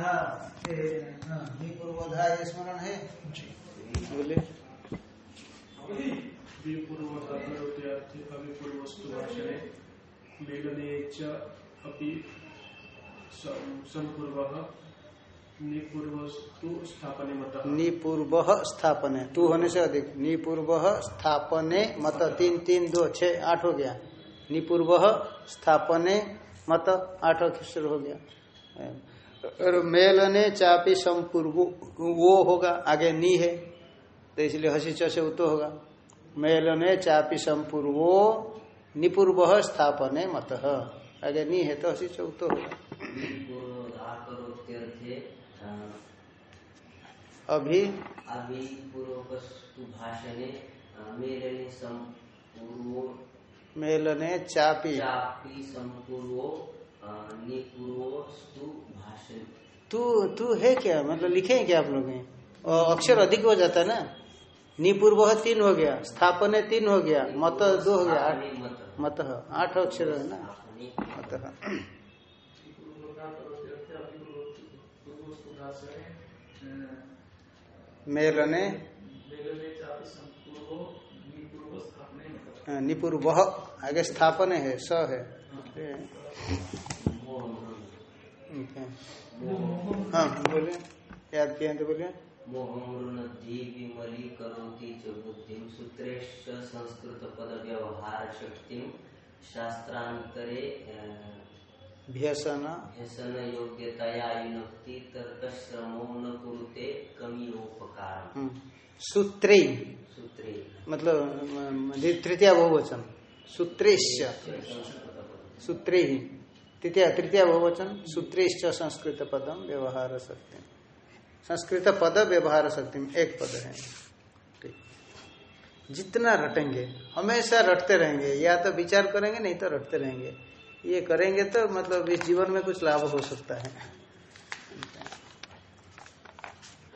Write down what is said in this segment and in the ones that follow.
हाँ, ये स्मरण है। मेलने अपि मतः। निपूर्व स्थापने। टू होने से अधिक। निपूर्व स्थापने मत। तीन तीन दो छ आठ हो गया। निपूर्व स्थापने मत। आठ अक्षर हो गया। और मेलने चापी संपूर्व वो होगा आगे नी है तो इसलिए हसी च से उतो होगा। मेलने चापी संपूर्वो निपूर्व स्थापने मत। आगे नी है तो हसी च उतो होगा। अभी? अभी मेलने चापी चापि संपूर्वो निपूर्वस्तु तू तू है क्या? मतलब लिखे हैं क्या आप लोग हैं? अक्षर अधिक हो जाता है ना? निपूर्व तीन हो गया स्थापने तीन हो गया मत दो हो गया मत आठ अक्षर है ना? मत मेलने हाँ, निपूर्व आगे स्थापन है स है। हाँ। बोलिए याद किए तो सूत्रेश्च संस्कृत पद व्यवहार शक्तिं शास्त्रांतरे भ्यसन। व्यसन योग्यतया युनक्ति तर्कश्रमो न कुरुते कमियोपकार हम्म, सूत्रे। सूत्रे। मतलब तृतीय बहुवचन। सूत्रेश्च सूत्रे। ही तृतीय तृतीय बहुवचन, सूत्रेश्च संस्कृत पदम व्यवहार शक्ति संस्कृत पद व्यवहार शक्ति एक पद है। जितना रटेंगे, हमेशा रटते रहेंगे, या तो विचार करेंगे, नहीं तो रटते रहेंगे। ये करेंगे तो मतलब इस जीवन में कुछ लाभ हो सकता है।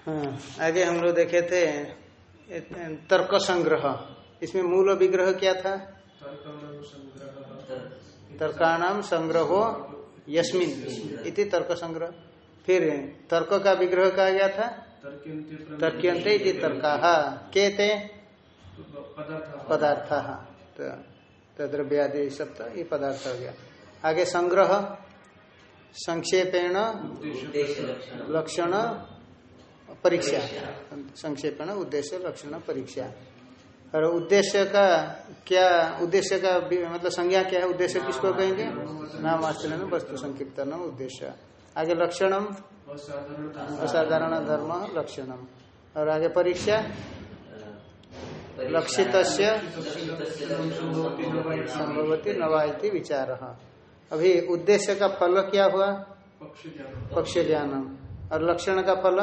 हाँ आगे हम लोग देखे थे तर्क संग्रह। इसमें मूल विग्रह क्या था? तर्काणाम संग्रहो यस्मिन इति तर्क संग्रह फिर तर्क का विग्रह कहा गया था? तर्क्यंते इति तर्का। के ते? पदार्थ। तो तद्रव्यादि सब तो ये पदार्थ हो गया। आगे संग्रह, संक्षेपेण, लक्षण, परीक्षा। संक्षेपण उद्देश्य, लक्षण, परीक्षा। और उद्देश्य का क्या उद्देश्य का मतलब संज्ञा क्या है? उद्देश्य किसको कहेंगे? नाम आश्चर्य वस्तु संकीर्तन उद्देश्य। आगे लक्षणम? असाधारण धर्म लक्षणम। और आगे परीक्षा? लक्षित संभवती नवायती विचार। अभी उद्देश्य का फल क्या हुआ? पक्ष ज्ञानम। और लक्षण का फल?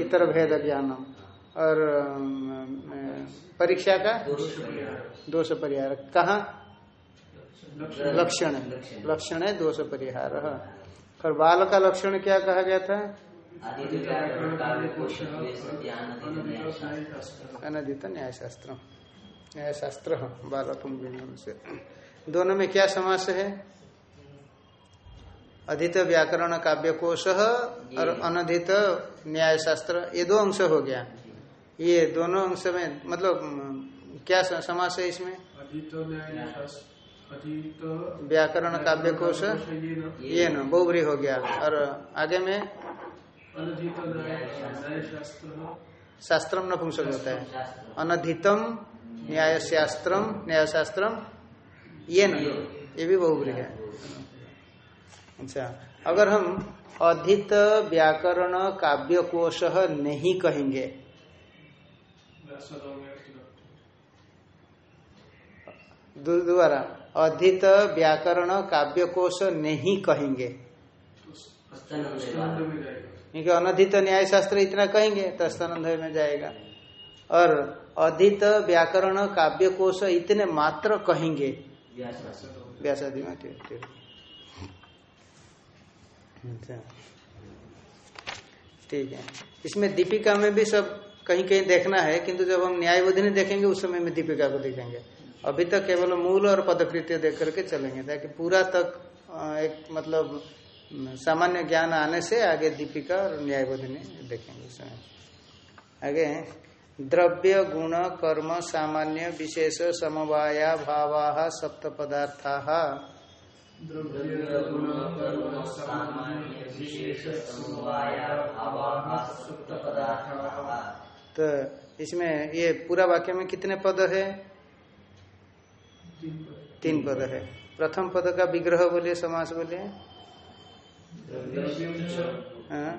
इतर भेद ज्ञानम। और परीक्षा का? दोष परिहार कहा? लक्षण लक्षण है दोष परिहार और बाल का लक्षण क्या कहा गया था? अनधित न्याय शास्त्र न्याय शास्त्र बालकम विनियम से। दोनों में क्या समास है? अधित व्याकरण काव्य कोश और अनधित न्याय शास्त्र ये दो अंश हो गया। ये दोनों अंश में मतलब क्या समास है इसमें? व्याकरण काव्य कोश। ये न बहुबरी हो गया। और आगे में? शास्त्रम नपुंसक होता है। अनधितम न्याय शास्त्रम न्याय शास्त्रम ये न। ये भी बहुबरी है। अच्छा अगर हम अधित व्याकरण काव्य कोश नहीं कहेंगे दोबारा। अधित व्याकरण काव्य कोश नहीं कहेंगे। क्योंकि अनधित न्याय शास्त्र इतना कहेंगे तो स्तनंद में जाएगा। और अधित व्याकरण काव्य कोश इतने मात्र कहेंगे। व्यासादि। अच्छा। ठीक है। इसमें दीपिका में भी सब कहीं कहीं देखना है, किंतु जब हम न्याय बोधिनी देखेंगे, उस समय में दीपिका को देखेंगे। अभी तक केवल मूल और पदकृत्य देख करके चलेंगे, ताकि पूरा तक एक मतलब सामान्य ज्ञान आने से आगे दीपिका और न्यायबोधिनी देखेंगे उस समय। आगे, द्रव्य गुण कर्म सामान्य विशेष समवाया भावा सप्त पदार्था। द्रव्य तो इसमें ये पूरा वाक्य में कितने पद है? तीन पद। है। प्रथम पद का विग्रह बोलिए समास बोलिए। हाँ?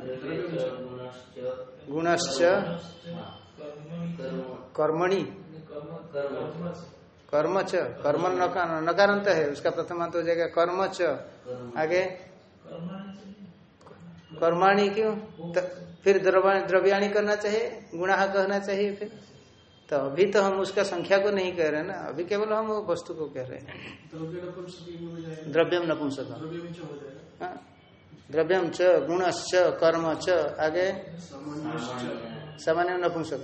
गुणश्च। गुणश्च कर्म कर्मणि। कर्म कर्म च कर्म नकार नकारांत है उसका प्रथमांत हो जाएगा कर्म च आगे कर्माणी क्यों? तो फिर द्रव्याणी करना चाहिए गुणा कहना चाहिए फिर। तो अभी तो हम उसका संख्या को नहीं कह रहे ना अभी केवल हम वो वस्तु को कह रहे हैं। द्रव्यम नपुंसक द्रव्यं च हो हाँ? द्रव्यम च गुणश्च कर्म च आगे? सामान्य नपुंसक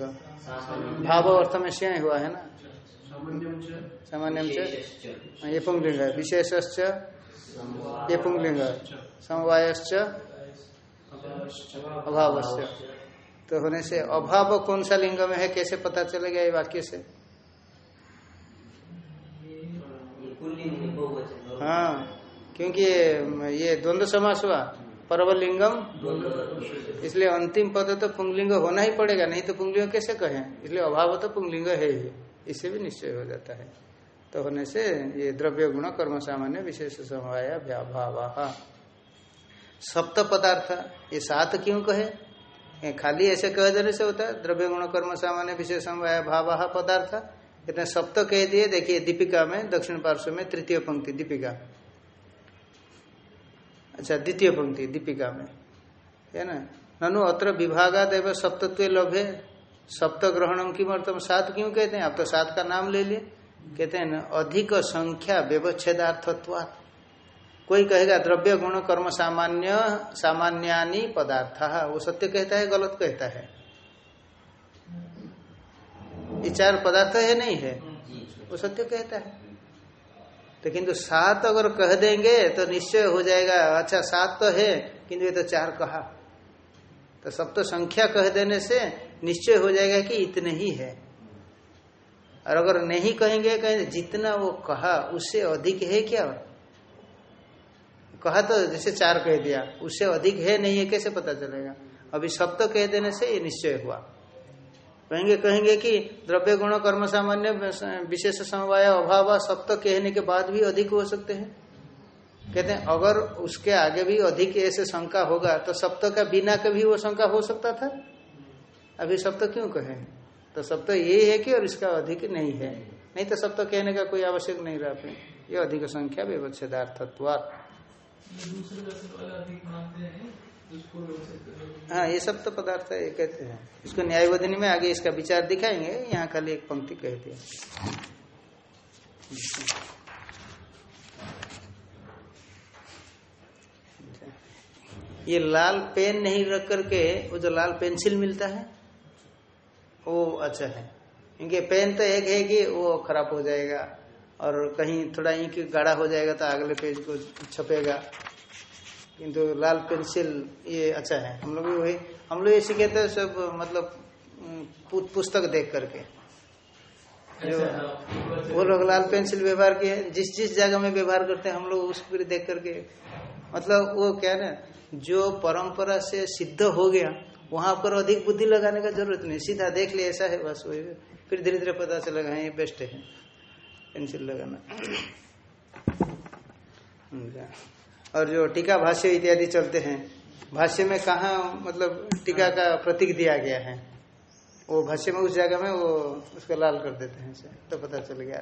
भाव अर्थ में श्याय हुआ है ना? सामान्य च। सामान्यम च। विशेषश्च। हाँ, ये पुंगलिंग है। विशेषश्च। ये पुंगलिंग समवायश्च। अभावश्च तो होने से अभाव कौन सा लिंग में है, कैसे पता चलेगा ये वाक्य से? है, क्योंकि ये द्वंद्व समास हुआ, परवलिंगम। इसलिए अंतिम पद तो पुंगलिंग होना ही पड़ेगा, नहीं तो पुंगलिंग कैसे कहें? इसलिए अभाव तो पुंगलिंग है ही, इससे भी निश्चय हो जाता है। तो होने से ये द्रव्य गुण कर्म सामान्य विशेष समवाय भाव सप्त पदार्थ। ये सात क्यों कहे? खाली ऐसे कह देने से होता है, द्रव्य गुण, कर्म, सामान्य विशेष भाव पदार्थ। इतने सप्त कह दिए, देखिए दीपिका में, दक्षिण पार्श्व में तृतीय पंक्ति, दीपिका। अच्छा द्वितीय पंक्ति, दीपिका में। है ना? ननु, अत्र विभागादेव सप्तत्व लभे। सप्त ग्रहणम की मतलब सात क्यों कहते हैं? आप तो सात का नाम ले लिए। कहते हैं ना, अधिक संख्या व्यवच्छेदार्थत्वात्। कोई कहेगा, द्रव्य गुण कर्म सामान्य, सामान्यानी पदार्थ। वो सत्य कहता है, गलत कहता है। ये चार पदार्थ है, नहीं है? वो सत्य कहता है। तो किंतु सात अगर कह देंगे तो निश्चय हो जाएगा अच्छा सात तो है, किंतु ये तो चार कहा। तो सब तो संख्या कह देने से निश्चय हो जाएगा कि इतने ही है। और अगर नहीं कहेंगे कहेंगे, जितना वो कहा, उससे अधिक है क्या? कहा तो जैसे चार कह दिया, उससे अधिक है नहीं है, कैसे पता चलेगा? अभी सब तो कह देने से ये निश्चय हुआ। कहेंगे कहेंगे कि द्रव्य गुण, कर्म सामान्य, विशेष समवाय, अभाव सब तो कहने के बाद भी अधिक हो सकते हैं। कहते हैं, अगर उसके आगे भी अधिक ऐसे शंका होगा तो सप्त का बिना कभी वो शंका हो सकता था? अभी सप्त क्यों कहे? तो सप्त यही है कि और इसका अधिक नहीं है। नहीं तो सप्त कहने का कोई आवश्यक नहीं रहा ये अधिक संख्या व्यवच्छेदार्थत्वात् हाँ ये सब तो पदार्थ है कहते हैं। इसको न्यायवधिनी में आगे इसका विचार दिखाएँगे, यहाँ खाली एक पंक्ति कह दिया। ये लाल पेन नहीं रख करके, वो जो लाल पेंसिल मिलता है, वो अच्छा है। इनके पेन तो एक है कि वो खराब हो जाएगा। और कहीं थोड़ा इंक गाढ़ा हो जाएगा तो अगले पेज को छपेगा। किंतु लाल पेंसिल ये अच्छा है। हम लोग भी वही हम लोग ये सीखे थे सब मतलब पुस्तक देख करके। जो वो लोग लाल पेंसिल व्यवहार किए जिस जिस जगह में व्यवहार करते हैं हम लोग उसको देख करके। मतलब वो क्या है ना जो परंपरा से सिद्ध हो गया वहाँ पर अधिक बुद्धि लगाने का ज़रूरत नहीं। सीधा देख लिया ऐसा है बस वही। फिर धीरे धीरे पता चलेगा हाँ, ये बेस्ट है। पेंसिल लगाना। और जो टीका भाष्य इत्यादि चलते हैं भाष्य में कहा मतलब टीका का प्रतीक दिया गया है? वो भाष्य में उस जगह में वो उसको लाल कर देते हैं ऐसे तो पता चल गया।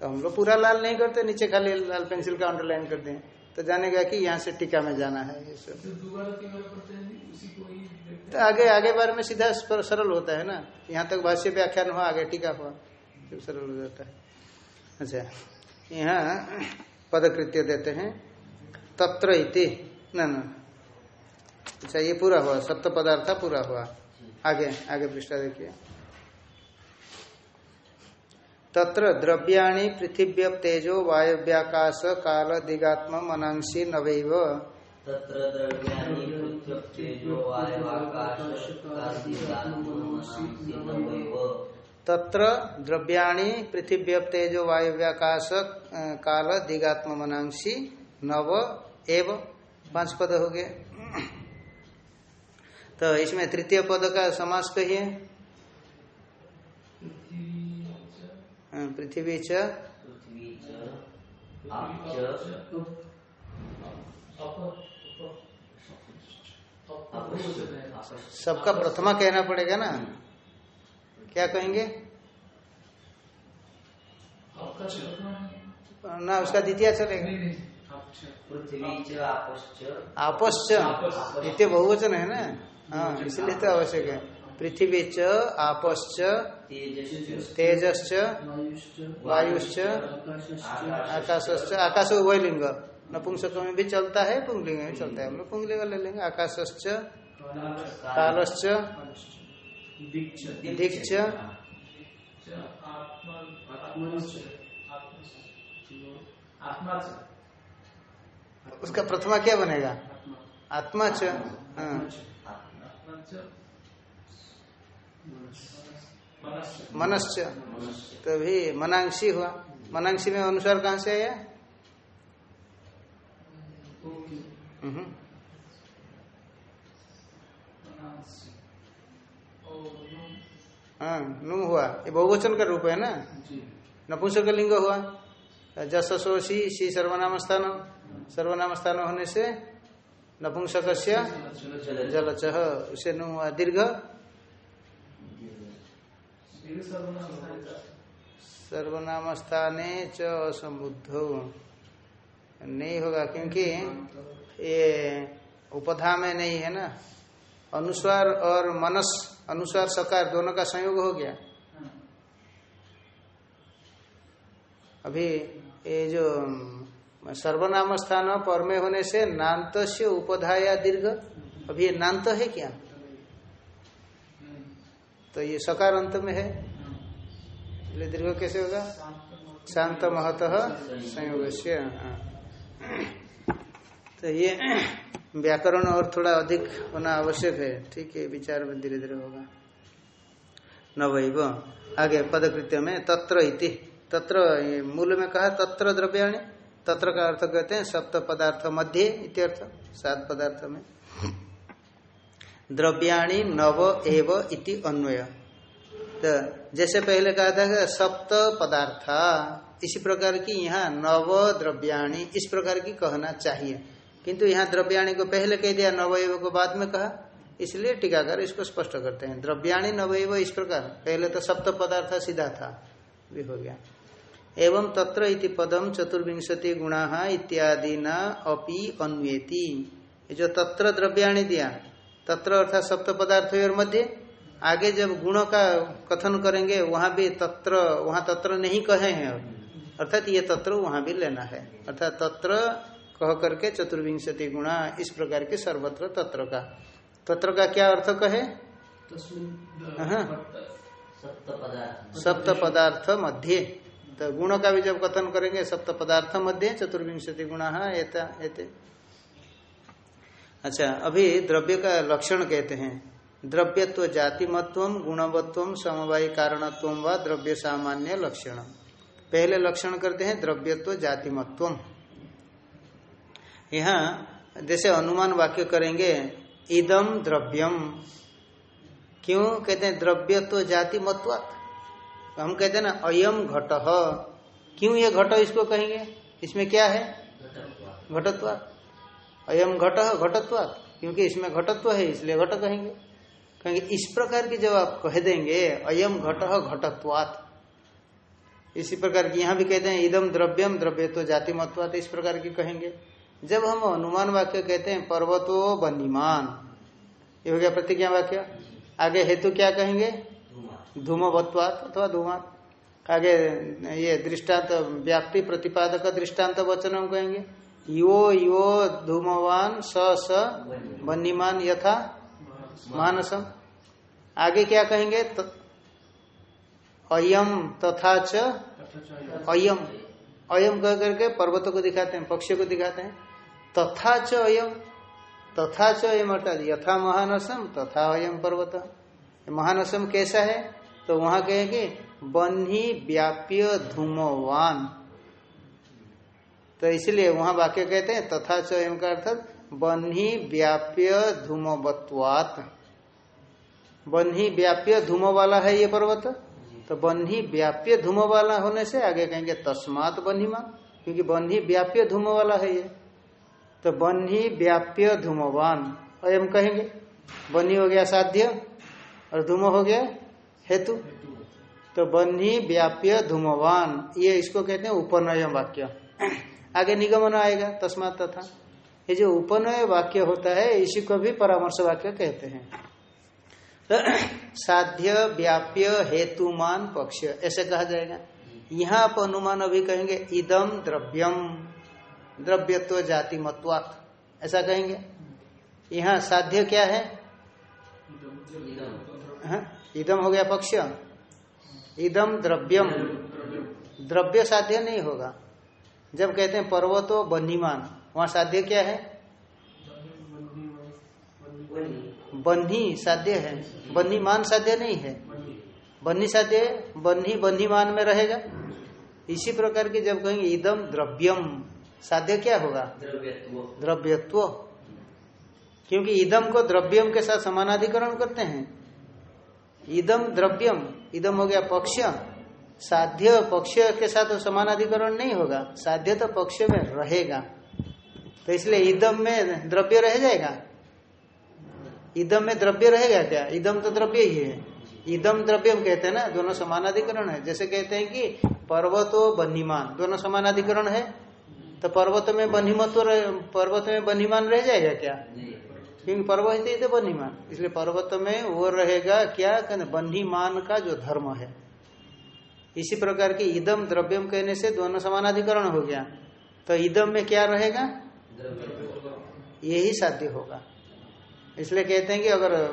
तो हम लोग पूरा लाल नहीं करते नीचे खाली लाल पेंसिल का अंडरलाइन करते हैं तो जानेगा कि यहाँ से टीका में जाना है ये सब। तो आगे आगे बार में सीधा सरल होता है ना यहाँ तक भाष्य व्याख्यान हुआ आगे टीका हुआ सरल हो जाता है। अच्छा। यहाँ पदकृत्य देते हैं। तत्र इति। न अच्छा ये पूरा हुआ। सप्त पदार्थ पूरा हुआ। आगे आगे पृष्ठा देखिए। तत्र द्रव्याणि पृथिव्य तेजो वायव्याकाश काल दिगात्म मनांसी नवैव। तत्र तत्र द्रव्याणि पृथिव्य तेजो वायव्याकाश अ, काल दिगात्म मनांसी नव एव पाँच पद हो गए तो इसमें तृतीय पद का समास कहिए हाँ, पृथ्वी च पृथ्वी सबका प्रथमा कहना पड़ेगा ना क्या कहेंगे? ना उसका द्वितीय चलेगा। आपश्च। आपश्च। बहुवचन है ना? हाँ इसलिए तो आवश्यक है। पृथ्वी च आपश्च तेजश्च। वायुश्च। आकाशश्च। आकाश उभयलिंग। नपुंसक में भी चलता है पुंगलिंग में भी चलता है। हम लोग पुंगलिंग ले लेंगे। आकाशश्च कालश्च दिक्च उसका प्रथमा क्या बनेगा? आत्मा च हाँ, मनश्च तभी मनांशी हुआ। मनांशी में अनुसार कहाँ से आया? हाँ नुम हुआ। ये बहुवचन का रूप है ना? नपुंसक लिंग हुआ। जस सोशी सी सी सर्वनाम स्थान सर्वनाम स्थान होने से नपुंसक जलच। उसे नु हुआ दीर्घ। सर्वनाम स्थाने च असंबुद्ध नहीं होगा क्योंकि ये उपधा में नहीं है ना? अनुस्वार और मनस अनुस्वार सकार दोनों का संयोग हो गया। अभी ये जो सर्वनाम स्थान पर में होने से नान्त से उपधाया दीर्घ, अभी ये नान्त है क्या? तो ये सकार अंत में है। दीर्घ कैसे होगा? शांत महत संयोग हाँ। तो ये व्याकरण और थोड़ा अधिक होना आवश्यक है। ठीक है, विचार में धीरे धीरे होगा। नवैव आगे पदकृत्य में तत्र इति। तत्र मूल में कहा तत्र द्रव्याणी। तत्र का अर्थ कहते हैं सप्त पदार्थ मध्य इत्यर्थ सात पदार्थ में। द्रव्याणी, नव, एव इति अन्वय। तो जैसे पहले कहा था सप्त पदार्थ, इसी प्रकार की यहाँ नव द्रव्याणी इस प्रकार की कहना चाहिए। किंतु यहाँ द्रव्याणी को पहले कह दिया नवयव को बाद में कहा। इसलिए टीकाकार इसको स्पष्ट करते हैं। द्रव्याणि नवयव इस प्रकार। पहले तो सप्त पदार्थ सीधा था, भी हो गया। एवं तत्र इति पदम चतुर्विंशति गुणा इत्यादि न अपि अन्वेति। जो तत्र द्रव्याणी दिया, तत्र अर्थात सप्त पदार्थ और मध्य, आगे जब गुणों का कथन करेंगे, वहाँ भी तत्र, वहाँ तत्र नहीं कहे हैं। अर्थात ये तत्र वहाँ भी लेना है। अर्थात तत्र कह करके चतुर्विंशति गुणा इस प्रकार के सर्वत्र तत्र का। तत्र का क्या अर्थ कहे। सप्त पदार्थ। मध्य। तो गुणों का भी जब कथन करेंगे सप्त पदार्थ मध्य चतुर्विंशति गुणा एता एते। अच्छा अभी द्रव्य का लक्षण कहते हैं। द्रव्यत्व जातिमत्व गुणवत्व समवायी कारणत्व व द्रव्य सामान्य लक्षण। पहले लक्षण करते हैं द्रव्यत्व जातिमत्व। यहाँ जैसे अनुमान वाक्य करेंगे, इदम द्रव्यम। क्यों? कहते हैं द्रव्यत्व जाति मत्वात् हम कहते हैं ना, अयम घट। क्यों ये घट इसको कहेंगे? इसमें क्या है? घटत्वात् अयम घट घटत्वात् क्योंकि इसमें घटत्व है, इसलिए घट कहेंगे। कहेंगे, इस प्रकार की जब आप कह देंगे, अयम घट घटत्वात इसी प्रकार की यहाँ भी कहते हैं, इदम द्रव्यम, द्रव्य तो जाति मत्वात इस प्रकार की कहेंगे। जब हम अनुमान वाक्य कहते हैं, पर्वतो बनीमान ये हो गया प्रतिज्ञा वाक्य। आगे हेतु क्या कहेंगे? धूमवत्वात अथवा धूमात। आगे ये दृष्टांत व्याप्ति प्रतिपादक दृष्टांत वचन हम कहेंगे। यो यो, धूमवान, स स बनीमान यथा मानसम। आगे क्या कहेंगे? अयम तथा च अयम। अयम कह करके पर्वत को दिखाते हैं पक्ष को दिखाते हैं। तथा च अयम तथा च एम अर्थात यथा महानसम तथा अयम पर्वत। महानसम कैसा है? तो वहाँ कहेंगे बन्ही व्याप्य धूमवान। तो इसलिए वहाँ वाक्य कहते हैं तथा च का अर्थात बन्ही व्याप्य धूमवत्वात। बन्ही व्याप्य धूम वाला है ये पर्वत। तो बन्ही व्याप्य धूम वाला होने से आगे कहेंगे तस्मात बन्हीमान क्योंकि बन्ही व्याप्य धूम वाला है ये। तो बन्ही व्याप्य धूमवान। अयम कहेंगे, बन्ही हो गया साध्य, और धूम हो गया हेतु। तो बन्ही व्याप्य धूमवान, ये इसको कहते हैं उपनय वाक्य। आगे निगमन आएगा, तस्मात तथा। ये जो उपनय वाक्य होता है, इसी को भी परामर्श वाक्य कहते हैं। तो साध्य व्याप्य हेतुमान पक्ष, ऐसे कहा जाएगा। यहाँ आप अनुमान अभी कहेंगे इदम द्रव्यम। द्रव्यत्व जाति मत्वात ऐसा कहेंगे? यहाँ साध्य क्या है? हाँ? इदम हो गया पक्ष। इदम द्रव्यम। द्रव्य साध्य नहीं होगा। जब कहते हैं पर्वतो बन्हीमान वहाँ साध्य क्या है? बन्ही साध्य है। बन्हीमान साध्य नहीं है। बन्ही साध्य, बन्ही बन्हीमान में रहेगा। इसी प्रकार की जब कहेंगे इदम द्रव्यम साध्य क्या होगा? द्रव्यत्व। द्रव्यत्व। क्योंकि इदम को द्रव्यम के साथ समानाधिकरण करते हैं। इदम द्रव्यम इदम हो गया पक्ष। साध्य पक्ष के साथ तो समानाधिकरण नहीं होगा। साध्य तो पक्ष में रहेगा। तो इसलिए इदम में द्रव्य रह जाएगा। इदम में द्रव्य रहेगा क्या? इदम तो द्रव्य ही है। इदम द्रव्यम कहते हैं ना दोनों समानाधिकरण है। जैसे कहते हैं कि पर्वतो बन्हीमान दोनों समानाधिकरण है। तो पर्वत में बन्हीमत्व रह- पर्वत में बन्हीमान रह जाएगा क्या? क्योंकि पर्वत ही तो बन्हीमान इसलिए पर्वत में वो रहेगा क्या? कहते बन्हीमान का जो धर्म है। इसी प्रकार की इदम द्रव्यम कहने से दोनों समानाधिकरण हो गया। तो इदम में क्या रहेगा? यही साध्य होगा। इसलिए कहते हैं कि अगर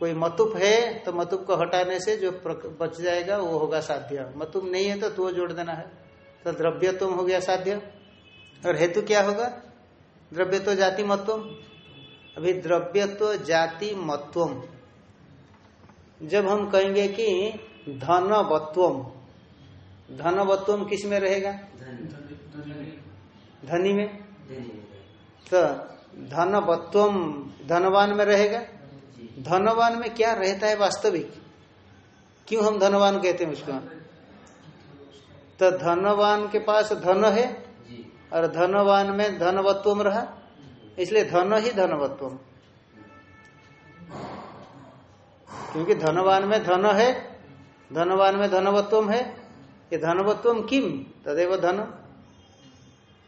कोई मतुप है तो मतुप को हटाने से जो बच जाएगा, वो होगा साध्य। मतुप नहीं है तो तो जोड़ देना है। तो द्रव्यत्व हो गया साध्य। और हेतु क्या होगा? द्रव्य तो जाति मत्वम। अभी द्रव्य तो जाति मत्वम। जब हम कहेंगे कि धनवत्वम धनवत्वम किसमें रहेगा? धनी में। तो धनवत्वम धनवान में रहेगा? धनवान में क्या रहता है वास्तविक? क्यों हम धनवान कहते हैं उसको? तो धनवान के पास धन है और धनवान में धनवत्वम रहा। इसलिए धन ही धनवत्वम। क्योंकि धनवान में धन है, धनवान में धनवत्वम है, ये धनवत्वम किम? तदेव धन।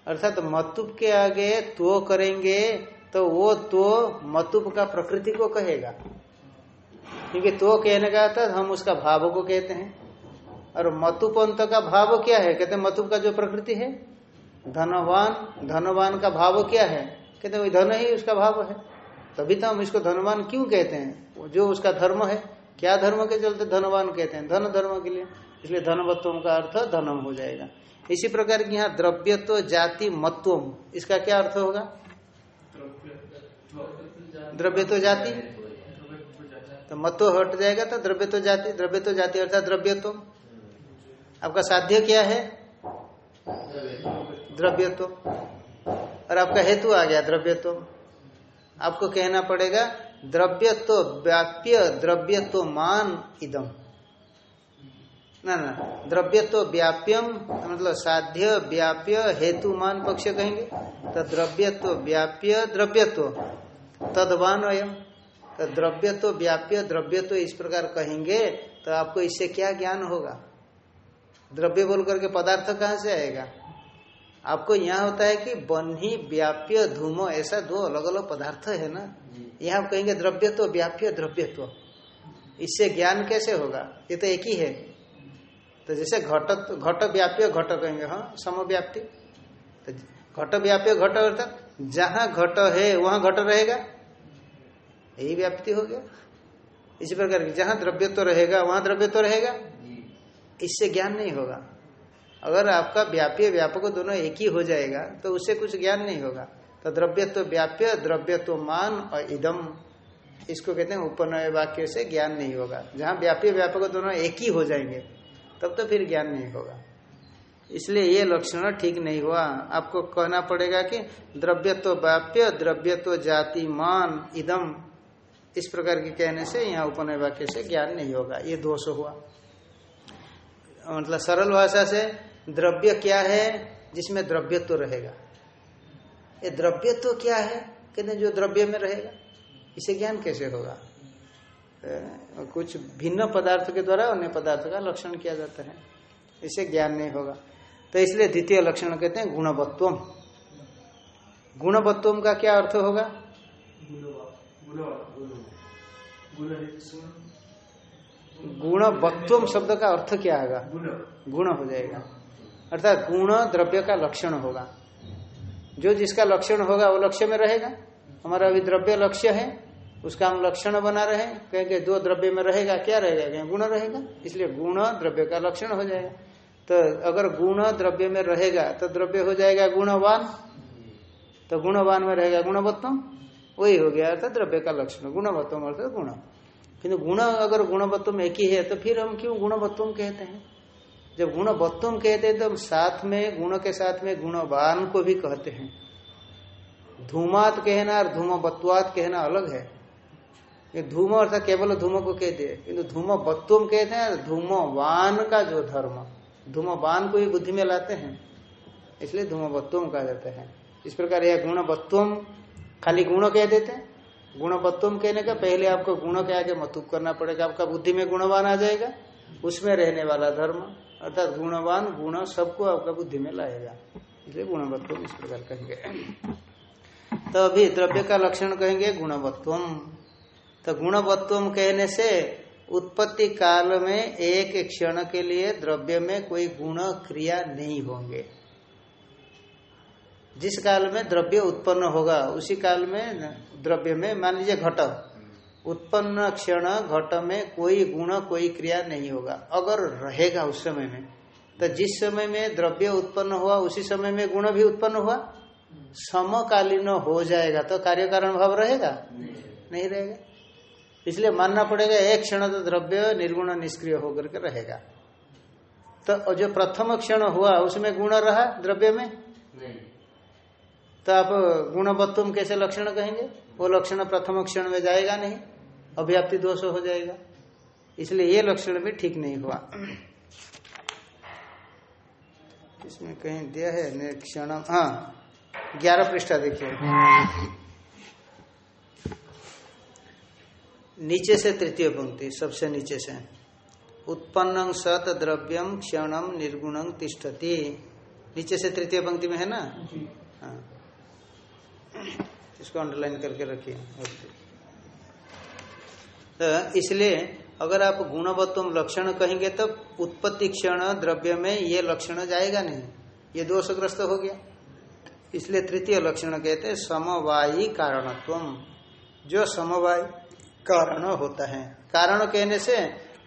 अर्थात मतुप के आगे तो करेंगे तो वो तो मतुप का प्रकृति को कहेगा। क्योंकि तो कहने का था हम उसका भाव को कहते हैं। और मतुपंत का भाव क्या है? कहते मतुप का जो प्रकृति है धनवान धनवान का भाव क्या है? कहते हैं धन ही उसका भाव है। तभी तो हम इसको धनवान क्यों कहते हैं? जो उसका धर्म है, क्या धर्म के चलते धनवान कहते हैं? धन धर्म के लिए। इसलिए धनवत्वम का अर्थ धनम हो जाएगा। इसी प्रकार की यहाँ द्रव्यत्व, जाति, मत्वम, इसका क्या अर्थ होगा? द्रव्यत्व जाति। तो मत्व हट जाएगा तो द्रव्यत्व जाति द्रव्यत्व जाति अर्थात द्रव्यत्व। आपका साध्य क्या है? द्रव्यत्व। और आपका हेतु आ गया द्रव्यत्व। आपको कहना पड़ेगा, द्रव्यत्व व्याप्य द्रव्यत्व मान इदम ना ना, द्रव्यत्व व्याप्यम मतलब साध्य, व्याप्य, हेतु, मान पक्ष कहेंगे। तो द्रव्यत्व व्याप्य द्रव्यत्व। तदवान अयम तो द्रव्यत्व व्याप्य द्रव्यत्व इस प्रकार कहेंगे तो आपको इससे क्या ज्ञान होगा? द्रव्य बोल करके पदार्थ कहाँ से आएगा? आपको यहाँ होता है कि बन्ही व्याप्य धूमो ऐसा दो अलग अलग पदार्थ है ना? यहाँ आप कहेंगे द्रव्यत्व व्याप्य द्रव्यत्व। इससे ज्ञान कैसे होगा? ये तो एक ही है। तो जैसे घट घट व्याप्य घट कहेंगे हाँ समव्याप्ति। तो घट व्याप्य घट अर्थात जहाँ घट है वहाँ घट रहेगा। यही व्याप्ति हो गया। इसी प्रकार की जहाँ द्रव्यत्व रहेगा वहाँ द्रव्यत्व रहेगा। इससे ज्ञान नहीं होगा। अगर आपका व्याप्य व्यापक दोनों एक ही हो जाएगा तो उससे कुछ ज्ञान नहीं होगा। तो द्रव्य तो व्याप्य द्रव्य तो मान और इदम। इसको कहते हैं उपनय वाक्य से ज्ञान नहीं होगा। जहाँ व्याप्य व्यापक दोनों एक ही हो जाएँगे, तब तो फिर ज्ञान नहीं होगा। इसलिए ये लक्षण ठीक नहीं हुआ। आपको कहना पड़ेगा कि द्रव्य तो व्याप्य द्रव्य तो जाति, मान, इदम, इस प्रकार के कहने से यहाँ उपनय वाक्य से ज्ञान नहीं होगा। ये दोष हुआ। मतलब सरल भाषा से द्रव्य क्या है जिसमें द्रव्यत्व रहेगा? ये द्रव्यत्व क्या है? कहते जो द्रव्य में रहेगा। इसे ज्ञान कैसे होगा? कुछ भिन्न पदार्थ के द्वारा अन्य पदार्थ का लक्षण किया जाता है। इसे ज्ञान नहीं होगा। तो इसलिए द्वितीय लक्षण कहते हैं गुणवत्वम। गुणवत्वम का क्या अर्थ होगा? गुणवत्वम शब्द का अर्थ क्या होगा गुण हो जाएगा। अर्थात गुण द्रव्य का लक्षण होगा। जो जिसका लक्षण होगा, वो लक्ष्य में रहेगा। हमारा अभी द्रव्य लक्ष्य है, उसका हम लक्षण बना रहे कहेंगे, दो द्रव्य में रहेगा, क्या रहेगा? कहें गुण रहेगा। इसलिए गुण द्रव्य का लक्षण हो जाएगा। तो अगर गुण द्रव्य में रहेगा तो द्रव्य हो जाएगा गुणवान। तो गुणवान में रहेगा गुणवत्तम। वही हो गया अर्थात द्रव्य का लक्षण। गुणवत्तम अर्थात गुण। किंतु गुण अगर गुणवत्तम एक ही है तो फिर हम क्यों गुणवत्तम कहते हैं? जब गुणवत्तम कहते हैं तो साथ में, गुण के साथ में गुणवान को भी कहते हैं। धूमात कहना और धूमवत्वात कहना अलग है। ये धूम अर्थात केवल धूम को कहते हैं किंतु धूम बत्तुम कहते हैं, धूमवान का जो धर्म, धूमवान को ही बुद्धि में लाते हैं। इसलिए धूम बत्तुम कहा जाता है। इस प्रकार यह गुणवत्तुम खाली गुण कह देते हैं। गुणवत्तुम कहने का पहले आपको गुण के आगे मतुब करना पड़ेगा, आपका बुद्धि में गुणवान आ जाएगा। उसमें रहने वाला धर्म अर्थात गुणवान, गुण सबको आपका बुद्धि में लाएगा। इसलिए गुणवत्तुम इस प्रकार कहेंगे। तो अभी द्रव्य का लक्षण कहेंगे गुणवत्वम तो गुणवत्वम कहने से उत्पत्ति काल में एक क्षण के लिए द्रव्य में कोई गुण क्रिया नहीं होंगे। जिस काल में द्रव्य उत्पन्न होगा, उसी काल में द्रव्य में मान लीजिए घट। उत्पन्न क्षण घट में कोई गुण कोई क्रिया नहीं होगा। अगर रहेगा उस समय में तो जिस समय में द्रव्य उत्पन्न हुआ उसी समय में गुण भी उत्पन्न हुआ। समकालीन हो जाएगा तो कार्य कारण भाव रहेगा? नहीं नहीं रहेगा। इसलिए मानना पड़ेगा एक क्षण तो द्रव्य निर्गुण निष्क्रिय होकर के रहेगा। तो जो प्रथम क्षण हुआ उसमें गुण रहा द्रव्य में? नहीं। तो आप गुणवत्तुम कैसे लक्षण कहेंगे? वो लक्षण प्रथम क्षण में जाएगा नहीं। अव्याप्ति दोष हो जाएगा। इसलिए ये लक्षण भी ठीक नहीं हुआ। इसमें कहीं दिया है निरीक्षण हाँ ग्यारह पृष्ठा देखिए। नीचे से तृतीय पंक्ति सबसे नीचे से। उत्पन्न सत द्रव्यम क्षणम निर्गुणं तिष्ठति। नीचे से तृतीय पंक्ति में है ना? हाँ। इसको अंडरलाइन करके रखिए। तो इसलिए अगर आप गुणवत्तम लक्षण कहेंगे तो उत्पत्ति क्षण द्रव्य में ये लक्षण जाएगा नहीं। ये दोषग्रस्त हो गया। इसलिए तृतीय लक्षण कहते हैं, समवायी कारणत्व जो समवाय कारण होता है। कारण कहने से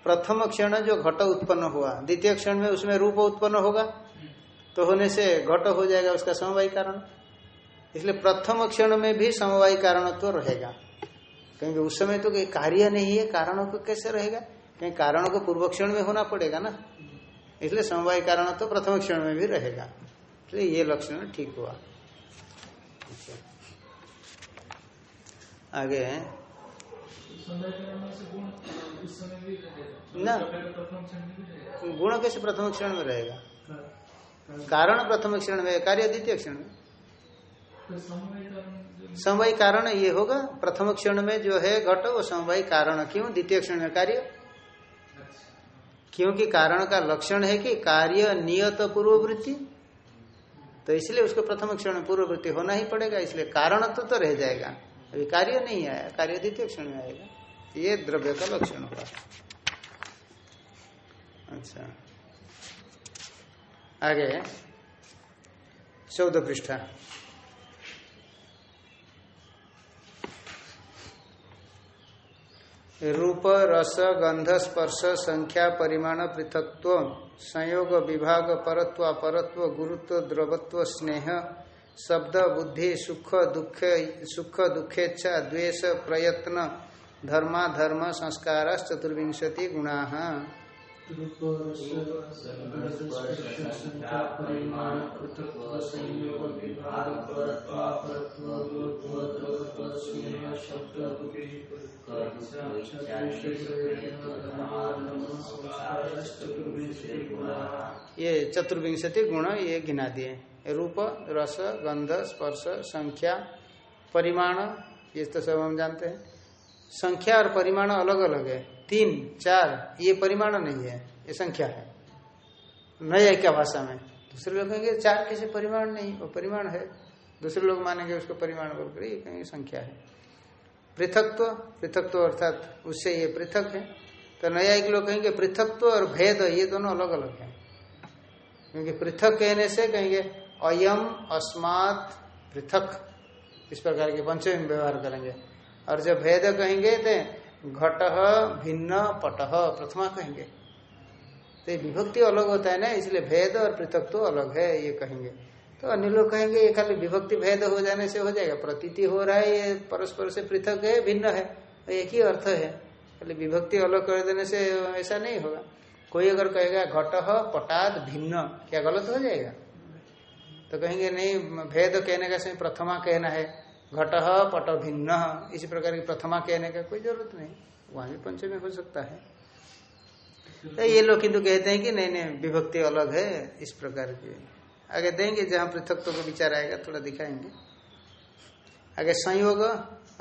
प्रथम क्षण जो घट उत्पन्न हुआ, द्वितीय क्षण में उसमें रूप उत्पन्न होगा तो होने से घट हो जाएगा उसका समवायी कारण। इसलिए प्रथम क्षण में भी समवायी कारणत्व रहेगा। क्योंकि उस समय तो कार्य नहीं है, कारणों को कैसे रहेगा? क्योंकि कारणों को पूर्व क्षण में होना पड़ेगा ना। इसलिए समवाय कारण तो प्रथम क्षण में भी रहेगा। इसलिए ये लक्षण ठीक हुआ। आगे ना। गुण कैसे प्रथम क्षण में रहेगा? कारण प्रथम क्षण में कार्य द्वितीय क्षण में। समवाय कारण ये होगा। प्रथम क्षण में जो है घट वो समवाय कारण। क्यों? द्वितीय क्षण में कार्य। क्योंकि कारण का लक्षण है कि कार्य नियत पूर्ववृत्ति। तो इसलिए उसको प्रथम क्षण में पूर्ववृत्ति होना ही पड़ेगा इसलिए कारण तो, तो रह जाएगा। अभी कार्य नहीं आया कार्य द्वितीय क्षण में आएगा। ये द्रव्य का लक्षण होगा। अच्छा। आगे चौदह पृष्ठा। रूप, रस, गंध, स्पर्श, संख्या, परिमाण, पृथक्त्व, संयोग, विभाग, परत्व, अपरत्व, गुरुत्व, द्रवत्व, स्नेह, शब्द, बुद्धि, सुख, दुख, सुख, दुखेच्छा, द्वेष, प्रयत्न धर्मा धर्म संस्कार चतुर्विंशति गुणा। ये चतुर्विंशति गुण ये गिना दिए। रूप, रस, गंध, स्पर्श, संख्या, परिमाण, ये तो सब हम जानते हैं। संख्या और परिमाण अलग अलग है। तीन, चार, ये परिमाण नहीं है, ये संख्या है। नया क्या भाषा में? दूसरे लोग कहेंगे, चार कैसे परिमाण नहीं, वो परिमाण है। दूसरे लोग मानेंगे, उसको परिमाण बोलकर ये कहेंगे संख्या है। पृथकत्व पृथकत्व अर्थात उससे ये पृथक है। तो नया एक लोग कहेंगे, पृथकत्व और भेद, ये दोनों अलग अलग है। क्योंकि पृथक कहने से कहेंगे, अयम, अस्मात, पृथक। इस प्रकार के पंचमी व्यवहार करेंगे। और जब भेद कहेंगे तो घट भिन्न पट प्रथमा कहेंगे। तो विभक्ति अलग होता है ना, इसलिए भेद और पृथक तो अलग है, ये कहेंगे। तो अन्य लोग कहेंगे, ये खाली विभक्ति भेद हो जाने से हो जाएगा, प्रतीति हो रहा है, ये परस्पर से पृथक है, भिन्न है तो एक ही अर्थ है। खाली विभक्ति अलग कर देने से ऐसा नहीं होगा। कोई अगर कहेगा, घट पटाद भिन्न, क्या गलत हो जाएगा? तो कहेंगे, नहीं, भेद कहने का समय प्रथमा कहना है। घट पट भिन्न इसी प्रकार की प्रथमा कहने का कोई ज़रूरत नहीं। वहाँ भी पंचमी हो सकता है। तो ये लोग किंतु कहते हैं कि नहीं नहीं, विभक्ति अलग है इस प्रकार की। आगे देंगे जहाँ पृथकत्व को विचार आएगा, थोड़ा दिखाएँगे। आगे संयोग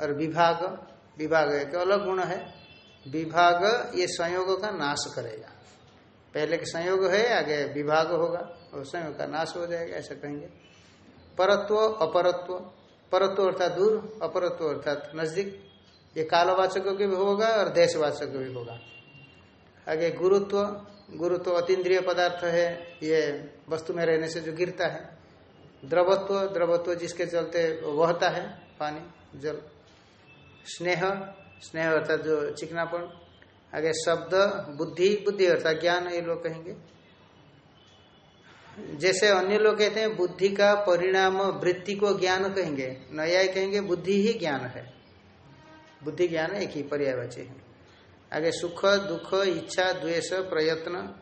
और विभाग। विभाग एक अलग गुण है। विभाग ये संयोग का नाश करेगा। पहले के संयोग है, आगे विभाग होगा, और संयोग का नाश हो जाएगा, ऐसा कहेंगे। परत्व, अपरत्व। परत्व अर्थात दूर, अपरत्व अर्थात नज़दीक। ये कालवाचक भी होगा और देशवाचक भी होगा। आगे गुरुत्व गुरुत्व अतीन्द्रिय पदार्थ है, ये वस्तु में रहने से जो गिरता है। द्रवत्व द्रवत्व जिसके चलते वहता है, पानी, जल। स्नेह स्नेह अर्थात जो चिकनापन। आगे शब्द, बुद्धि बुद्धि अर्थात ज्ञान ये लोग कहेंगे। जैसे अन्य लोग कहते हैं, बुद्धि का परिणाम वृत्ति को ज्ञान कहेंगे। नया कहेंगे, बुद्धि ही ज्ञान है। बुद्धि ज्ञान एक ही पर्यायवाची है। आगे सुख, दुख, इच्छा, द्वेष, प्रयत्न।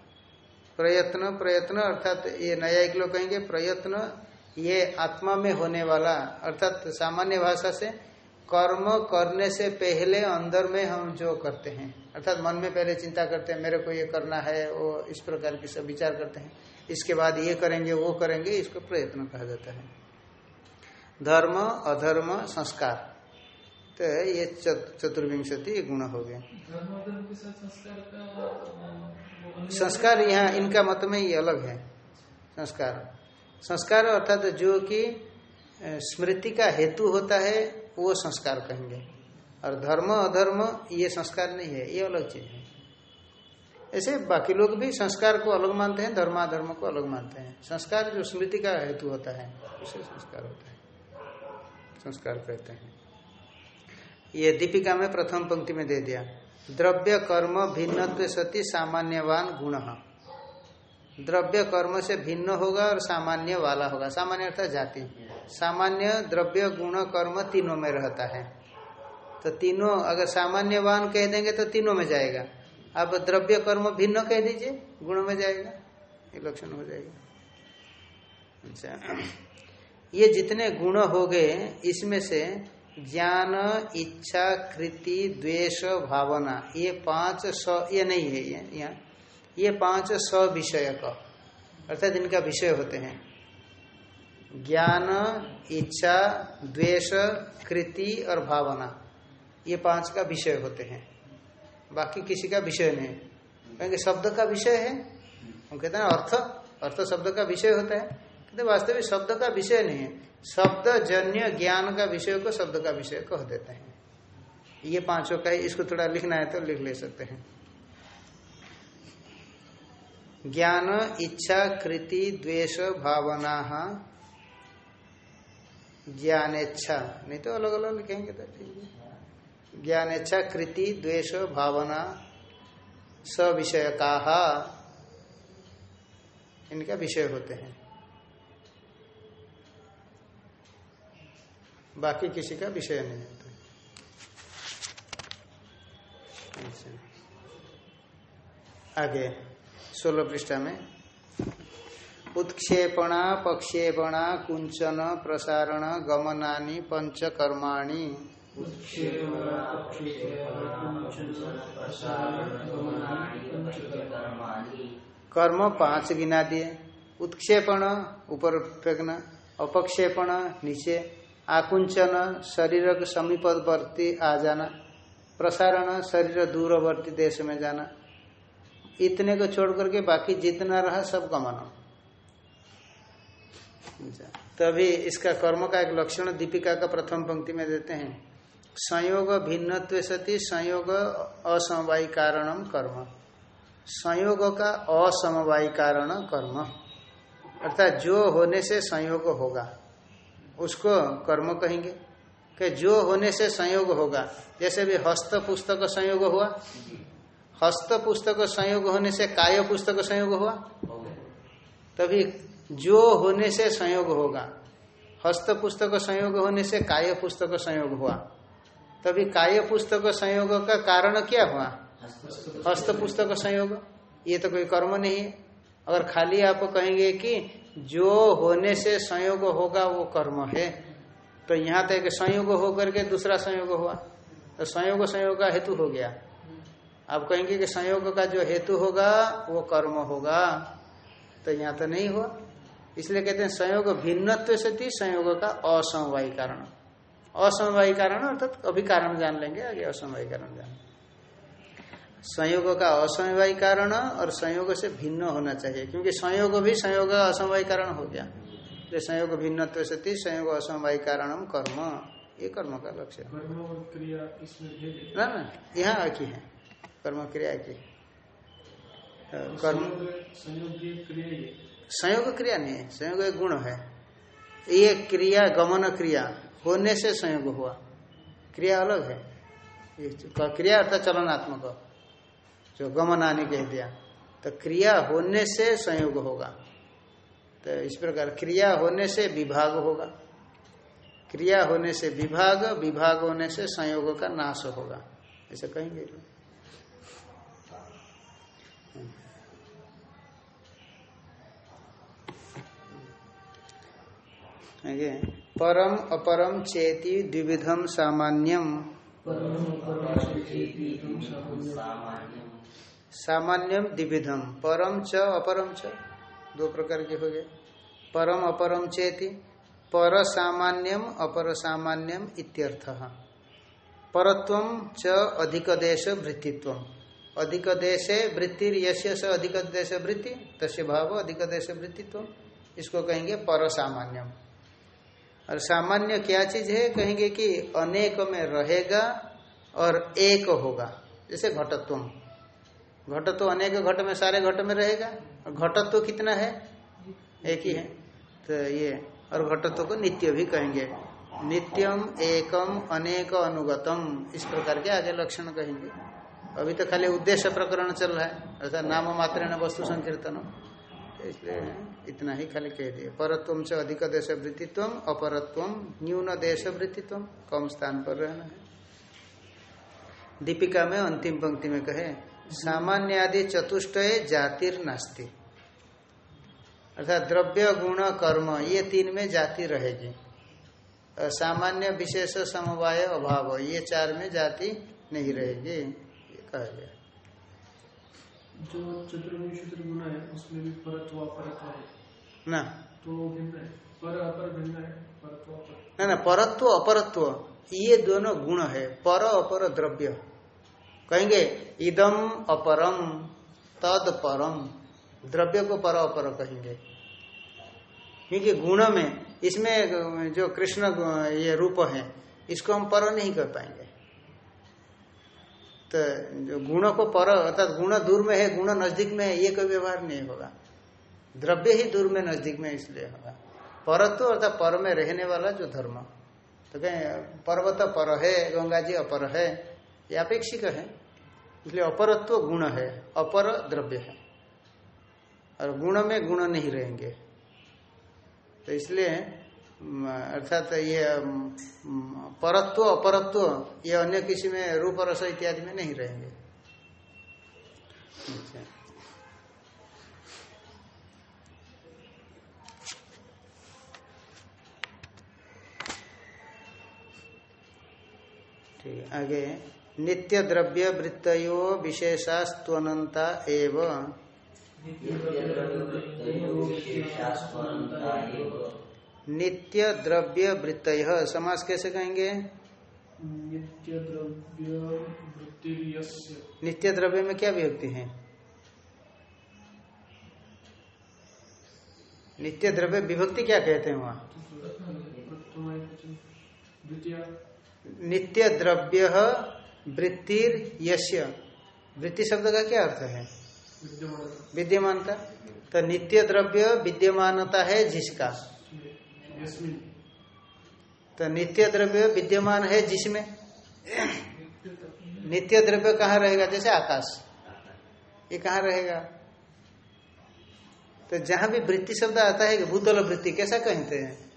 प्रयत्न प्रयत्न, अर्थात ये नया एक लोग कहेंगे, प्रयत्न ये आत्मा में होने वाला, अर्थात सामान्य भाषा से कर्म करने से पहले अंदर में हम जो करते हैं, अर्थात मन में पहले चिंता करते हैं, मेरे को ये करना है, वो इस प्रकार की सब विचार करते हैं। इसके बाद ये करेंगे वो करेंगे इसको प्रयत्न कहा जाता है। धर्म अधर्म संस्कार। तो ये चतुर्विंशति गुण हो गए। संस्कार यहाँ इनका मत में ये अलग है। संस्कार। संस्कार अर्थात तो जो कि स्मृति का हेतु होता है वो संस्कार कहेंगे। और धर्म अधर्म ये संस्कार नहीं है ये अलग चीज़ है। ऐसे बाकी लोग भी संस्कार को अलग मानते हैं, धर्माधर्म को अलग मानते हैं। संस्कार जो स्मृति का हेतु होता है, उसे संस्कार होता है। संस्कार कहते हैं। ये दीपिका में प्रथम पंक्ति में दे दिया। द्रव्य कर्म भिन्न सती सामान्यवान गुण। द्रव्य कर्म से भिन्न होगा और सामान्य वाला होगा। सामान्य अर्थात जाति। सामान्य, द्रव्य, गुण, कर्म तीनों में रहता है। तो तीनों, अगर सामान्यवान कह देंगे तो तीनों में जाएगा। अब द्रव्य कर्म भिन्न कह दीजिए, गुण में जाएगा ये लक्षण हो जाएगा। अच्छा। ये जितने गुण हो गए, इसमें से ज्ञान, इच्छा, कृति, द्वेष, भावना, ये पाँच स, ये नहीं है ये, यहाँ। ये पाँच स विषय का अर्थात इनका विषय होते हैं। ज्ञान, इच्छा, द्वेष, कृति और भावना, ये पाँच का विषय होते हैं। बाकी किसी का विषय नहीं। कहेंगे, शब्द का विषय है। हम कहते हैं अर्थ। अर्थ शब्द का विषय होता है। कहते वास्तविक शब्द का विषय नहीं है। शब्द जन्य ज्ञान का विषय को शब्द का विषय कह देते हैं। ये पाँचों का इसको थोड़ा लिखना है तो लिख ले सकते हैं। ज्ञान, इच्छा, कृति, द्वेष, भावना, ज्ञानेच्छा। नहीं तो अलग अलग लिखेंगे तो ठीक है। ज्ञानेच्छा कृति द्वेष भावना स विषय का इनका विषय होते हैं। बाकी किसी का विषय नहीं होता। आगे, सोलह पृष्ठा में। उत्क्षेपणा, पक्षेपणा, कुंचन, प्रसारण, गमनानि पंच कर्माणि कर्म पाँच गिना दिए। उत्क्षेपण ऊपर फेंकना अपक्षेपण, नीचे। आकुंचन शरीर के समीपवर्ती आ जाना। प्रसारण, शरीर दूरवर्ती देश में जाना। इतने को छोड़ करके बाकी जितना रहा सब गमन। तभी इसका कर्म का एक लक्षण दीपिका का प्रथम पंक्ति में देते हैं। संयोग भिन्न सती संयोग असमवायी कारणम कर्म। संयोग का असमवाय कारण कर्म। अर्थात जो होने से संयोग होगा, उसको कर्म कहेंगे। कि जो होने से संयोग होगा, जैसे भी हस्त पुस्तक संयोग हुआ, हस्त पुस्तक संयोग होने से काय पुस्तक संयोग हुआ, तभी जो होने से संयोग होगा, हस्त पुस्तक संयोग होने से काय पुस्तक संयोग हुआ तभी काय पुस्तक संयोग का कारण क्या हुआ? हस्त पुस्तक संयोग। ये तो कोई कर्म नहीं है। अगर खाली आप कहेंगे कि जो होने से संयोग होगा, वो कर्म है। तो यहाँ तक संयोग होकर के दूसरा संयोग हुआ। तो संयोग संयोग का हेतु हो गया। आप कहेंगे कि संयोग का जो हेतु होगा, वो कर्म होगा। तो यहाँ तो नहीं हुआ। इसलिए कहते हैं संयोग भिन्नत्व से थी, संयोग का असमवायी कारण। असमवायी कारण अर्थात तो अभी कारण जान लेंगे आगे असमवायी कारण जान संयोग का असमवायी कारण और संयोग से भिन्न होना चाहिए क्योंकि संयोग भी संयोग का असमवायी कारण हो गया। जो संयोग भिन्न से थी संयोग असमवायी कारणम कर्म ये कर्म का लक्ष्य है। क्रिया है। ना ना यहाँ आकी है कर्म क्रिया की कर्म संयोग- संयोग क्रिया ही है। संयोग क्रिया नहीं है संयोग एक गुण है। ये क्रिया गमन क्रिया। होने से संयोग हुआ। क्रिया अलग है। क्रिया अर्थात चलनात्मक। जो गमन आने कह दिया। तो क्रिया होने से संयोग होगा। तो इस प्रकार क्रिया होने से विभाग होगा। क्रिया होने से विभाग विभाग होने से संयोग का नाश होगा। ऐसा कहेंगे आगे। परम अपरम चेति द्विविधम सामान्यम सामान्यम द्विविधम परम च, अपरम च। दो प्रकार के हो गए। परम अपरम चेति, पर सामान्यम अपर सामान्यम इत्यर्थ। परत्व च अधिक देश वृत्तित्व। अधिक देशे वृत्ति यश्य स अधिक देश वृत्ति, तस्य भाव अधिक देश वृत्तित्व। इसको कहेंगे पर सामान्यम और सामान्य क्या चीज़ है? कहेंगे कि अनेक में रहेगा और एक होगा। जैसे घटत्व। घटत्व अनेक घट में, सारे घट में रहेगा। और घटत्व कितना है? एक ही है। तो ये, और घटत्व को नित्य भी कहेंगे। नित्यम, एकम, अनेक, अनुगतम। इस प्रकार के आगे लक्षण कहेंगे। अभी तो खाली उद्देश्य प्रकरण चल रहा है। अर्थात नाम मात्र वस्तु संकीर्तन इसलिए इतना ही खाली कह दिए परत्व से अधिक देश वृत्तित्व अपरत्व न्यून देश वृत्तित्व कम स्थान पर रहना है? दीपिका में अंतिम पंक्ति में कहे सामान्य आदि चतुष्ट जातिर नास्ति। अर्थात द्रव्य गुण कर्म ये तीन में जाति रहेगी। सामान्य विशेष समवाय अभाव ये चार में जाति नहीं रहेगी ये कहा गया। जो चतुर्विंश गुण है उसमें भी परत्व अपरत्व है। ना। तो भिन्न है। पर अपर भिन्न है परत्व अपर ना ना परत्व अपरत्व ये दोनों गुण है। पर अपर द्रव्य। कहेंगे इदम अपरम तद परम। द्रव्य को पर अपर कहेंगे। क्योंकि गुण में इसमें जो कृष्ण ये रूप है इसको हम पर नहीं कर पाएँगे। तो गुण को पर, अर्थात गुण दूर में है, गुण नज़दीक में है, ये कोई व्यवहार नहीं होगा। द्रव्य ही दूर में नज़दीक में इसलिए होगा। परत्व अर्थात पर में रहने वाला जो धर्म। तो कहें, पर्वत पर है, गंगा जी अपर है, ये अपेक्षिक है। इसलिए अपरत्व गुण है, अपर द्रव्य है। और गुण में गुण नहीं रहेंगे। तो इसलिए अर्थात ये परत्व अपरत्व ये अन्य किसी में रूप, रस इत्यादि में नहीं रहेंगे। अच्छा। ठीक आगे, नित्य द्रव्य वृत्तयो विशेषास्त्वनंता एवं। नित्य द्रव्य वृत्त समास कैसे कहेंगे? नित्य द्रव्य वृत्ति नित्य द्रव्य में क्या विभक्ति है? नित्य द्रव्य विभक्ति क्या कहते हैं वहाँ? नित्य द्रव्य वृत्तिर यश्य वृत्ति शब्द का क्या अर्थ है? विद्यमानता। तो नित्य द्रव्य विद्यमानता है जिसका। तो नित्य द्रव्य विद्यमान है जिसमें? नित्य द्रव्य कहाँ रहेगा? जैसे आकाश। ये कहाँ रहेगा? तो जहाँ भी वृत्ति शब्द आता है भूतल वृत्ति कैसा कहते हैं?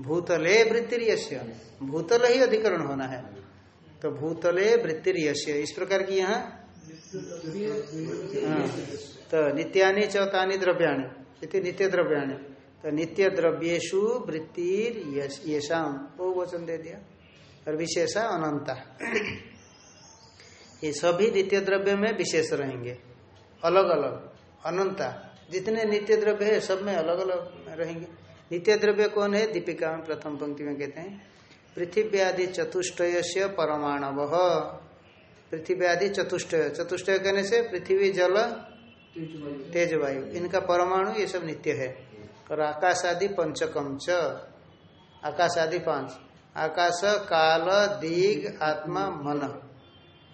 भूतले वृत्तिर्यस्य। भूतल ही अधिकरण होना है। तो भूतले वृत्तिर्यस्य। इस प्रकार की यहाँ? हाँ, तो नित्यानि चौतानि द्रव्याणि। इति नित्य द्रव्याणि तो नित्य द्रव्येशु वृत्तिर येषाम वो वचन दे दिया। और विशेषा अनंता। ये सभी नित्य द्रव्य में विशेष रहेंगे। अलग अलग अनंता। जितने नित्य द्रव्य है, सब में अलग अलग रहेंगे। नित्य द्रव्य कौन है? दीपिका में प्रथम पंक्ति में कहते हैं। पृथ्वी आदि चतुष्टय से परमाणव। पृथ्वी आदि चतुष्टय। चतुष्टय कहने से पृथ्वी, जल तेज वायु इनका परमाणु ये सब नित्य है। और आकाश आदि पंचकम च। आकाश आदि पाँच। आकाश, काल, दिग, आत्मा, मन।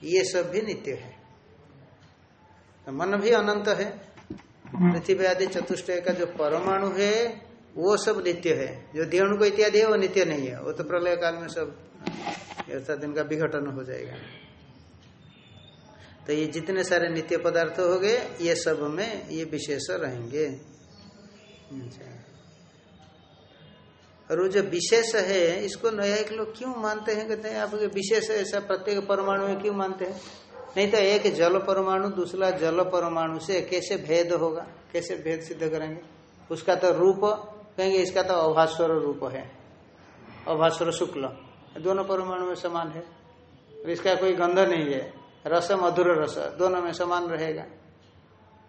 ये सब भी नित्य है। तो मन भी अनंत है। पृथ्वी आदि चतुष्टय का जो परमाणु है, वो सब नित्य है। जो देणु को इत्यादि है, वो नित्य नहीं है। वो तो प्रलय काल में सब अर्थात इनका विघटन हो जाएगा। तो ये जितने सारे नित्य पदार्थ हो गए, ये सब में ये विशेष रहेंगे। अच्छा। और वो जो विशेष है, इसको न्यायिक लोग क्यों मानते हैं, कहते हैं आपके विशेष ऐसा प्रत्येक परमाणु में क्यों मानते हैं? नहीं तो एक जल परमाणु, दूसरा जल परमाणु से कैसे भेद होगा? कैसे भेद सिद्ध करेंगे? उसका तो रूप, कहेंगे इसका तो अभास्वर रूप है। अभास्वर शुक्ल। दोनों परमाणु में समान है। और इसका कोई गंध नहीं है। रस मधुर रस, दोनों में समान रहेगा।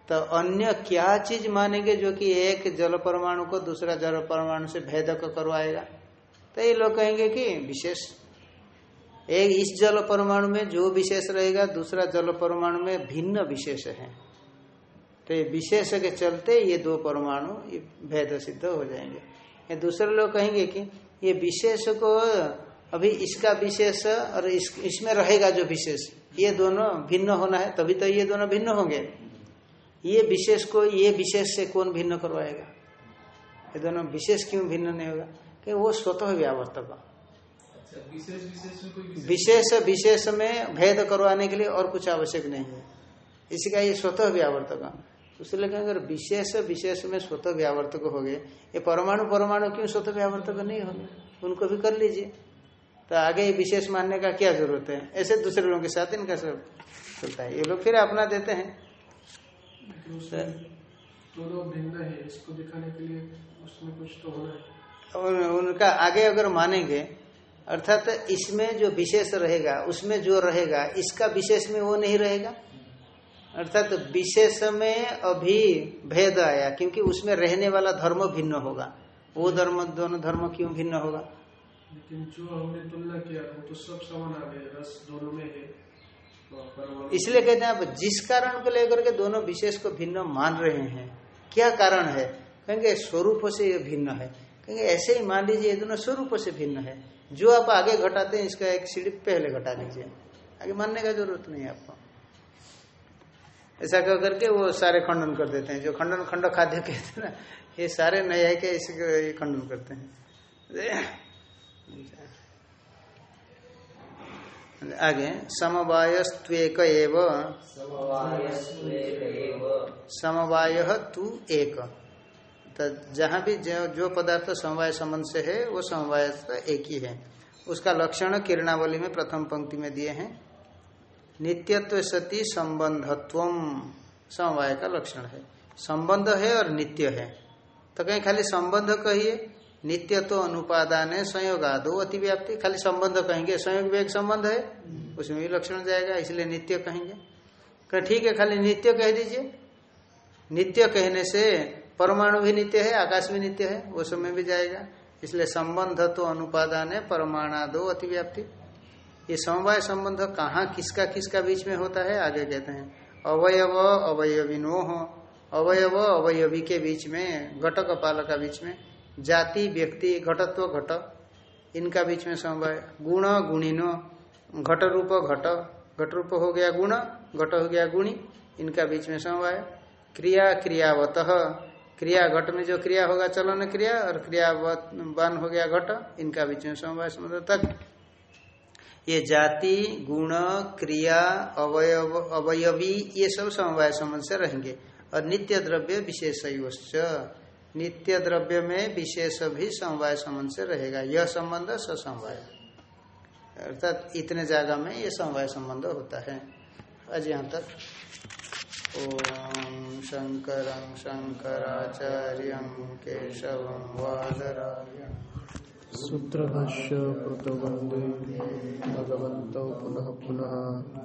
तो अन्य क्या चीज़ मानेंगे जो कि एक जल परमाणु को दूसरा जल परमाणु से भेदक करवाएगा? तो ये लोग कहेंगे कि विशेष। एक इस जल परमाणु में जो विशेष रहेगा, दूसरा जल परमाणु में भिन्न विशेष है। तो ये विशेष के चलते ये दो परमाणु भेद सिद्ध हो जाएँगे। ये दूसरे लोग कहेंगे कि ये विशेष को अभी इसका विशेष और इस, इसमें रहेगा जो विशेष ये दोनों भिन्न होना है तभी तो ये दोनों भिन्न होंगे। ये विशेष को ये विशेष से कौन भिन्न करवाएगा? ये दोनों विशेष क्यों भिन्न नहीं होगा? कि वो स्वतः व्यावर्तक। विशेष विशेष में विशेष में भेद करवाने के लिए और कुछ आवश्यक नहीं है। इसका ये स्वतः व्यावर्तक। कहेंगे अगर विशेष विशेष में स्वतः व्यावर्तक हो गए ये परमाणु परमाणु क्यों स्वतः व्यावर्तक नहीं होंगे? उनको भी कर लीजिए। तो आगे विशेष मानने का क्या ज़रूरत है? ऐसे दूसरे लोगों के साथ इनका सब चलता है। ये लोग फिर अपना देते हैं। दोनों भिन्न है इसको दिखाने के लिए उसमें कुछ तो होना है। और उनका आगे अगर मानेंगे अर्थात इसमें जो विशेष रहेगा उसमें जो रहेगा इसका विशेष में वो नहीं रहेगा? अर्थात विशेष में अभी भेद आया क्योंकि उसमें रहने वाला धर्म भिन्न होगा। वो धर्म दोनों धर्म क्यों भिन्न होगा? लेकिन जो हमने तुलना किया, वो तो सब समान आ गए, रस दोनों में है। इसलिए कहते हैं आप जिस कारण को लेकर के दोनों विशेष को भिन्न मान रहे हैं, क्या कारण है? कहेंगे स्वरूप से ये भिन्न है। कहेंगे ऐसे ही मान लीजिए, ये दोनों स्वरूप से भिन्न है। जो आप आगे घटाते हैं, इसका एक सीढ़ी पहले घटा लीजिए आगे मानने का ज़रूरत नहीं है आपको। ऐसा कह करके वो सारे खंडन कर देते हैं। जो खंडन खंड खाद्य कहते हैं ना, ये सारे नए है के इसको खंडन करते हैं। आगे समवायस्त्वेक एव। समवाय तू एक। तो जहाँ भी जो, जो पदार्थ समवाय संबंध से है वो समवाय एक ही है। उसका लक्षण किरणावली में प्रथम पंक्ति में दिए हैं। नित्यत्व सती संबंधत्व समवाय का लक्षण है। संबंध है और नित्य है। तो कहीं खाली संबंध कहिए। नित्य तो अनुपादान है, संयोग आदो, अतिव्याप्ति, खाली संबंध कहेंगे, संयोग भी एक संबंध है, उसमें भी लक्षण जाएगा, इसलिए नित्य कहेंगे। कह, ठीक है, खाली नित्य कह दीजिए। नित्य कहने से परमाणु भी नित्य है, आकाश भी नित्य है, वो समय भी जाएगा। इसलिए संबंध तो अनुपादान है, परमाणादो, अतिव्याप्ति। ये समवाय संबंध कहाँ, किसका किसका बीच में होता है, आगे कहते हैं। अवयव अवयविनो अवयव, अवयवी के बीच में, घटक कपाल का बीच में। जाति, व्यक्ति, घटत्व, घट। इनका बीच में समवाय। गुण, गुणिनो। घट रूप, घट। घट रूप हो गया गुण, घट हो गया गुणी। इनका बीच में समवाय। क्रिया, क्रियावत। क्रिया घट में जो क्रिया होगा चलन क्रिया और क्रियावान हो गया घट। इनका बीच में समवाय संबंध तक। ये जाति, गुण, क्रिया, अवयव, अवयवी, ये सब समवाय संबंध से रहेंगे। और नित्य द्रव्य विशेष नित्य द्रव्य में विशेष भी समवाय संबंध से रहेगा। यह संबंध ससमवाय। अर्थात इतने जगह में यह समवाय संबंध होता है। आज यहाँ तक ओम शंकर शंकराचार्य केशव वादरायण सूत्रभाष्य कृतवंदे भगवत पुनः पुनः।